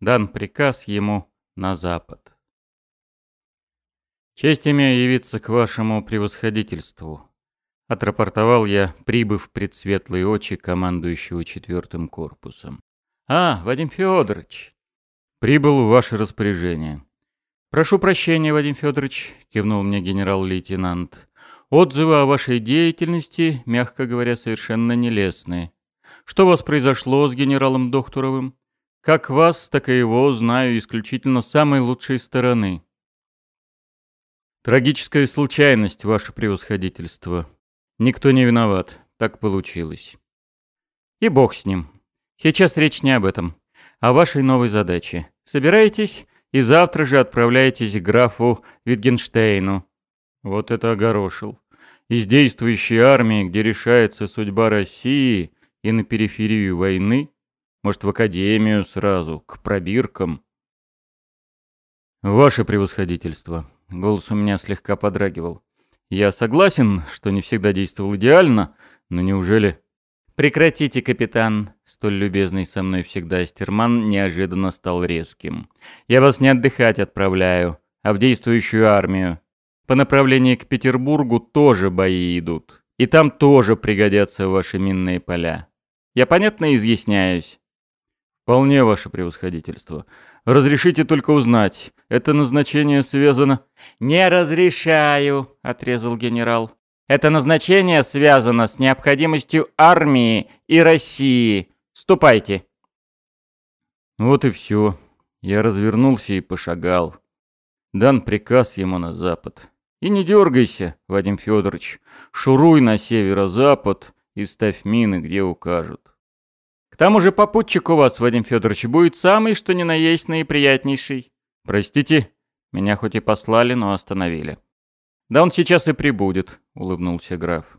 Дан приказ ему на запад. «Честь имею явиться к вашему превосходительству», — отрапортовал я, прибыв пред светлые очи командующего четвертым корпусом. «А, Вадим Федорович!» «Прибыл в ваше распоряжение». «Прошу прощения, Вадим Федорович», — кивнул мне генерал-лейтенант. «Отзывы о вашей деятельности, мягко говоря, совершенно нелестные. Что у вас произошло с генералом Докторовым? Как вас, так и его знаю исключительно с самой лучшей стороны». Трагическая случайность, ваше превосходительство. Никто не виноват. Так получилось. И бог с ним. Сейчас речь не об этом, а о вашей новой задаче. Собираетесь и завтра же отправляетесь к графу Витгенштейну. Вот это огорошил. Из действующей армии, где решается судьба России, и на периферию войны, может, в академию сразу, к пробиркам. Ваше превосходительство, Голос у меня слегка подрагивал. Я согласен, что не всегда действовал идеально, но неужели... «Прекратите, капитан!» Столь любезный со мной всегда Астерман неожиданно стал резким. «Я вас не отдыхать отправляю, а в действующую армию. По направлению к Петербургу тоже бои идут. И там тоже пригодятся ваши минные поля. Я понятно изъясняюсь?» «Вполне, ваше превосходительство. Разрешите только узнать, это назначение связано...» «Не разрешаю», — отрезал генерал. «Это назначение связано с необходимостью армии и России. Ступайте». Вот и все. Я развернулся и пошагал. Дан приказ ему на запад. И не дергайся, Вадим Федорович. Шуруй на северо-запад и ставь мины, где укажут тому же попутчик у вас, Вадим Федорович, будет самый, что ни на есть наиприятнейший. Простите, меня хоть и послали, но остановили. Да он сейчас и прибудет, улыбнулся граф.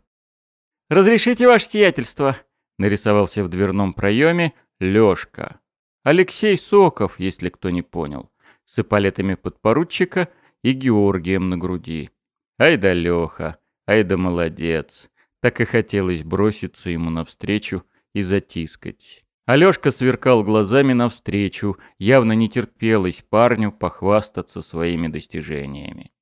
Разрешите ваше сиятельство, нарисовался в дверном проеме Лёшка. Алексей Соков, если кто не понял, с эполетами подпоручика и Георгием на груди. Ай да Лёха, ай да молодец. Так и хотелось броситься ему навстречу, и затискать. Алёшка сверкал глазами навстречу, явно не терпелось парню похвастаться своими достижениями.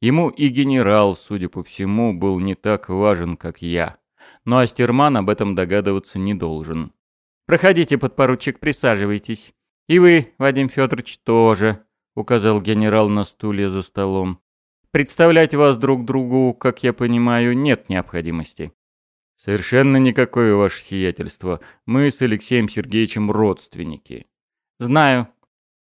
Ему и генерал, судя по всему, был не так важен, как я. Но Астерман об этом догадываться не должен. «Проходите, подпоручик, присаживайтесь. И вы, Вадим Федорович, тоже», — указал генерал на стуле за столом. «Представлять вас друг другу, как я понимаю, нет необходимости. «Совершенно никакое ваше сиятельство. Мы с Алексеем Сергеевичем родственники». «Знаю.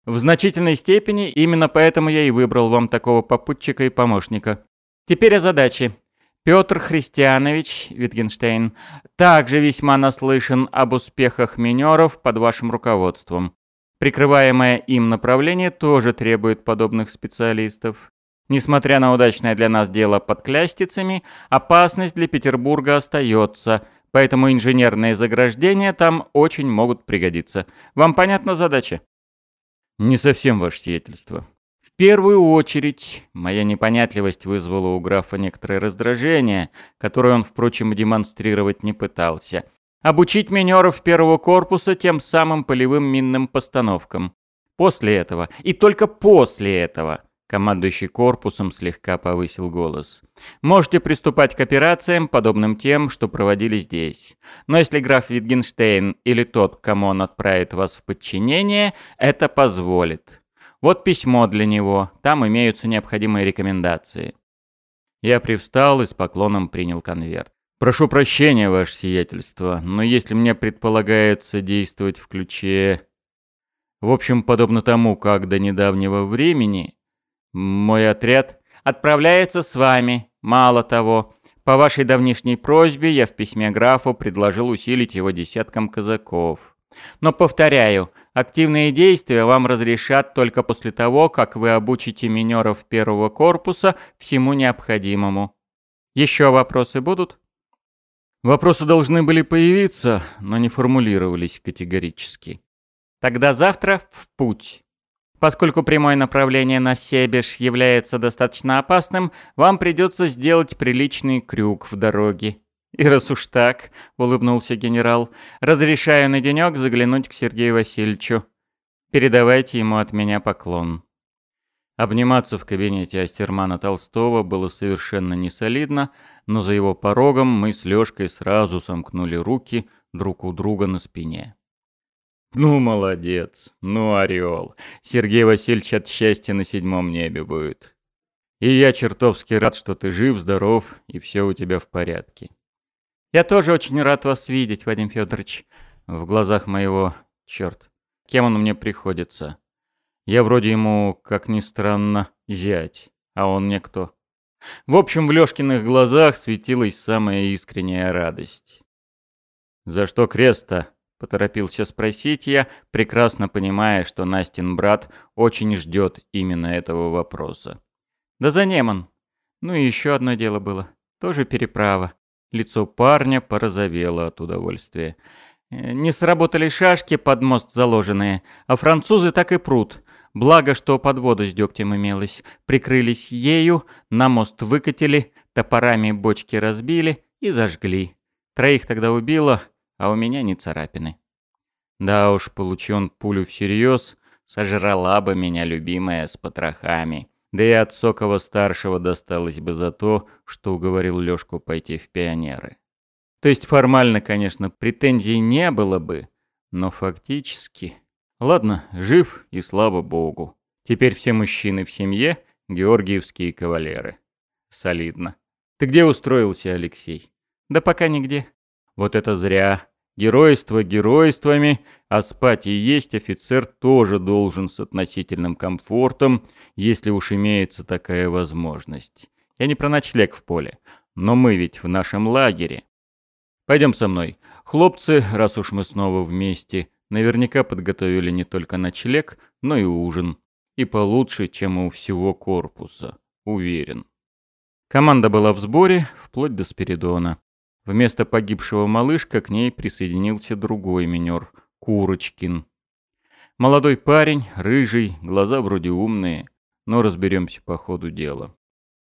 В значительной степени именно поэтому я и выбрал вам такого попутчика и помощника. Теперь о задаче. Петр Христианович Витгенштейн также весьма наслышан об успехах минеров под вашим руководством. Прикрываемое им направление тоже требует подобных специалистов. Несмотря на удачное для нас дело под Клястицами, опасность для Петербурга остается, поэтому инженерные заграждения там очень могут пригодиться. Вам понятна задача? Не совсем ваше сиятельство. В первую очередь, моя непонятливость вызвала у графа некоторое раздражение, которое он, впрочем, демонстрировать не пытался. Обучить минеров первого корпуса тем самым полевым минным постановкам. После этого, и только после этого – Командующий корпусом слегка повысил голос. «Можете приступать к операциям, подобным тем, что проводили здесь. Но если граф Витгенштейн или тот, кому он отправит вас в подчинение, это позволит. Вот письмо для него, там имеются необходимые рекомендации». Я привстал и с поклоном принял конверт. «Прошу прощения, ваше сиятельство, но если мне предполагается действовать в ключе...» В общем, подобно тому, как до недавнего времени мой отряд отправляется с вами. Мало того, по вашей давнишней просьбе я в письме графу предложил усилить его десятком казаков. Но повторяю, активные действия вам разрешат только после того, как вы обучите минеров первого корпуса всему необходимому. Еще вопросы будут? Вопросы должны были появиться, но не формулировались категорически. Тогда завтра в путь. Поскольку прямое направление на Себеж является достаточно опасным, вам придется сделать приличный крюк в дороге. И раз уж так, улыбнулся генерал, разрешаю на денек заглянуть к Сергею Васильевичу. Передавайте ему от меня поклон». Обниматься в кабинете Астермана Толстого было совершенно несолидно, но за его порогом мы с Лёшкой сразу сомкнули руки друг у друга на спине. «Ну, молодец! Ну, орел! Сергей Васильевич от счастья на седьмом небе будет. И я чертовски рад, что ты жив, здоров и все у тебя в порядке». «Я тоже очень рад вас видеть, Вадим Федорович. В глазах моего... Черт, кем он мне приходится?» Я вроде ему, как ни странно, зять, а он мне кто? В общем, в Лёшкиных глазах светилась самая искренняя радость. «За что крест-то?» — поторопился спросить я, прекрасно понимая, что Настин брат очень ждет именно этого вопроса. «Да за Неман. Ну и еще одно дело было. Тоже переправа». Лицо парня порозовело от удовольствия. «Э, «Не сработали шашки под мост заложенные, а французы так и прут. Благо, что подвода с дегтем имелась. Прикрылись ею, на мост выкатили, топорами бочки разбили и зажгли. Троих тогда убило, а у меня не царапины. Да уж, получи он пулю всерьез, сожрала бы меня любимая с потрохами. Да и от Сокова-старшего досталось бы за то, что уговорил Лёшку пойти в пионеры. То есть формально, конечно, претензий не было бы, но фактически... Ладно, жив и слава богу. Теперь все мужчины в семье — георгиевские кавалеры. Солидно. Ты где устроился, Алексей? Да пока нигде. Вот это зря. Геройство геройствами, а спать и есть офицер тоже должен с относительным комфортом, если уж имеется такая возможность. Я не про ночлег в поле, но мы ведь в нашем лагере. Пойдем со мной. Хлопцы, раз уж мы снова вместе, Наверняка подготовили не только ночлег, но и ужин. И получше, чем у всего корпуса. Уверен. Команда была в сборе, вплоть до Спиридона. Вместо погибшего малышка к ней присоединился другой минер — Курочкин. Молодой парень, рыжий, глаза вроде умные, но разберемся по ходу дела.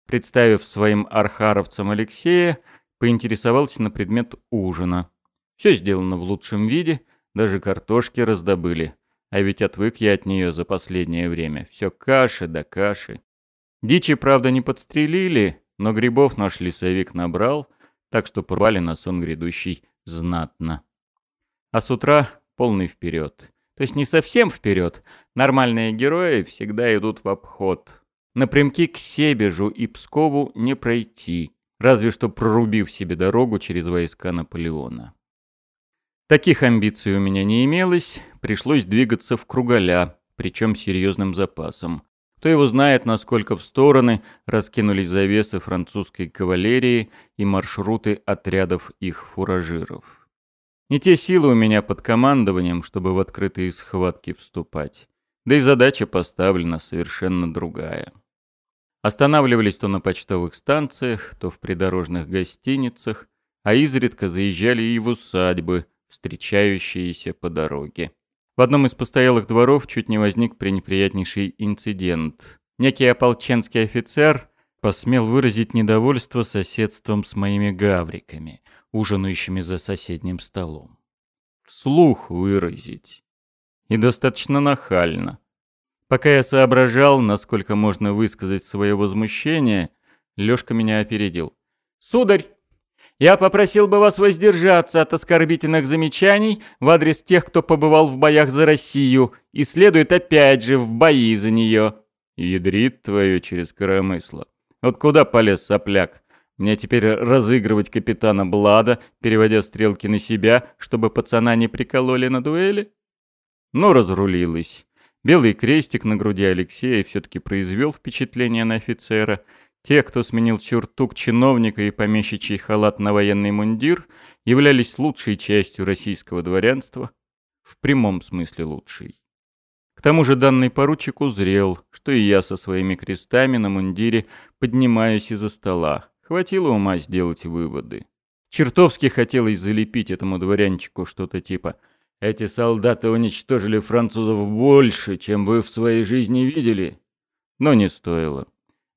Представив своим архаровцам Алексея, поинтересовался на предмет ужина. Все сделано в лучшем виде — даже картошки раздобыли. А ведь отвык я от нее за последнее время. Все каши да каши. Дичи, правда, не подстрелили, но грибов наш лесовик набрал, так что порвали на сон грядущий знатно. А с утра полный вперед. То есть не совсем вперед. Нормальные герои всегда идут в обход. Напрямки к Себежу и Пскову не пройти, разве что прорубив себе дорогу через войска Наполеона. Таких амбиций у меня не имелось, пришлось двигаться в круголя, причем серьезным запасом. Кто его знает, насколько в стороны раскинулись завесы французской кавалерии и маршруты отрядов их фуражиров. Не те силы у меня под командованием, чтобы в открытые схватки вступать. Да и задача поставлена совершенно другая. Останавливались то на почтовых станциях, то в придорожных гостиницах, а изредка заезжали и в усадьбы, встречающиеся по дороге. В одном из постоялых дворов чуть не возник пренеприятнейший инцидент. Некий ополченский офицер посмел выразить недовольство соседством с моими гавриками, ужинающими за соседним столом. Вслух выразить. И достаточно нахально. Пока я соображал, насколько можно высказать свое возмущение, Лёшка меня опередил. «Сударь, я попросил бы вас воздержаться от оскорбительных замечаний в адрес тех, кто побывал в боях за Россию и следует опять же в бои за нее. Ядрит твою через коромысло. Вот куда полез сопляк? Мне теперь разыгрывать капитана Блада, переводя стрелки на себя, чтобы пацана не прикололи на дуэли? Ну, разрулилась. Белый крестик на груди Алексея все-таки произвел впечатление на офицера — те, кто сменил сюртук чиновника и помещичий халат на военный мундир, являлись лучшей частью российского дворянства, в прямом смысле лучшей. К тому же данный поручик узрел, что и я со своими крестами на мундире поднимаюсь из-за стола. Хватило ума сделать выводы. Чертовски хотелось залепить этому дворянчику что-то типа «Эти солдаты уничтожили французов больше, чем вы в своей жизни видели». Но не стоило.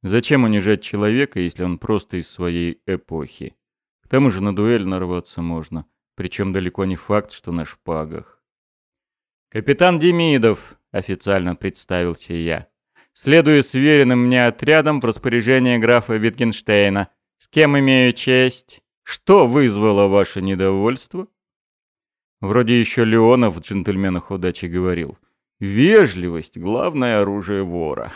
Зачем унижать человека, если он просто из своей эпохи? К тому же на дуэль нарваться можно, причем далеко не факт, что на шпагах. «Капитан Демидов», — официально представился я. «Следую сверенным мне отрядом в распоряжение графа Витгенштейна. С кем имею честь? Что вызвало ваше недовольство?» Вроде еще Леонов в «Джентльменах удачи» говорил. «Вежливость — главное оружие вора.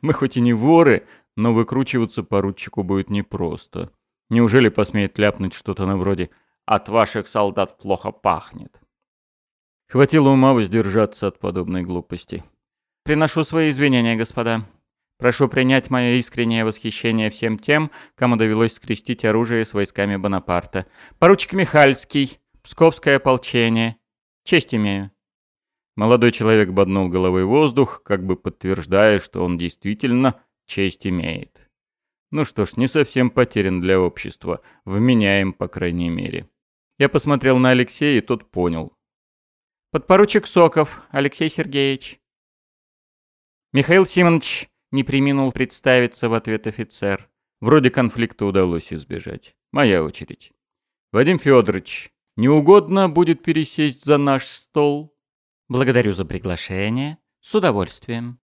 Мы хоть и не воры, но выкручиваться поручику будет непросто. Неужели посмеет ляпнуть что-то на вроде «от ваших солдат плохо пахнет»? Хватило ума воздержаться от подобной глупости. «Приношу свои извинения, господа. Прошу принять мое искреннее восхищение всем тем, кому довелось скрестить оружие с войсками Бонапарта. Поручик Михальский, Псковское ополчение. Честь имею». Молодой человек боднул головой воздух, как бы подтверждая, что он действительно честь имеет. Ну что ж, не совсем потерян для общества, вменяем, по крайней мере. Я посмотрел на Алексея, и тот понял. Подпоручик Соков, Алексей Сергеевич. Михаил Симонович не приминул представиться в ответ офицер. Вроде конфликта удалось избежать. Моя очередь. Вадим Федорович, не угодно будет пересесть за наш стол? Благодарю за приглашение. С удовольствием.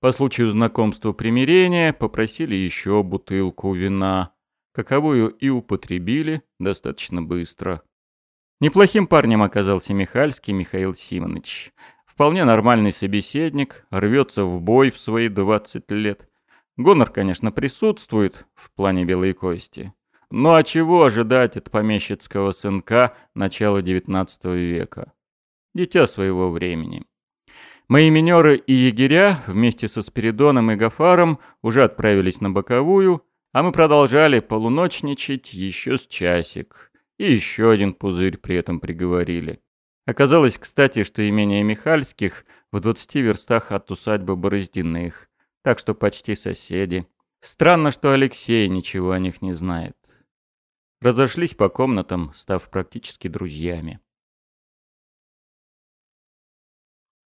По случаю знакомства примирения попросили еще бутылку вина, каковую и употребили достаточно быстро. Неплохим парнем оказался Михальский Михаил Симонович. Вполне нормальный собеседник, рвется в бой в свои 20 лет. Гонор, конечно, присутствует в плане белой кости. Ну а чего ожидать от помещицкого сынка начала XIX века? Дитя своего времени. Мои минеры и егеря вместе со Спиридоном и Гафаром уже отправились на боковую, а мы продолжали полуночничать еще с часик. И еще один пузырь при этом приговорили. Оказалось, кстати, что имение Михальских в 20 верстах от усадьбы Бороздиных, так что почти соседи. Странно, что Алексей ничего о них не знает. Разошлись по комнатам, став практически друзьями.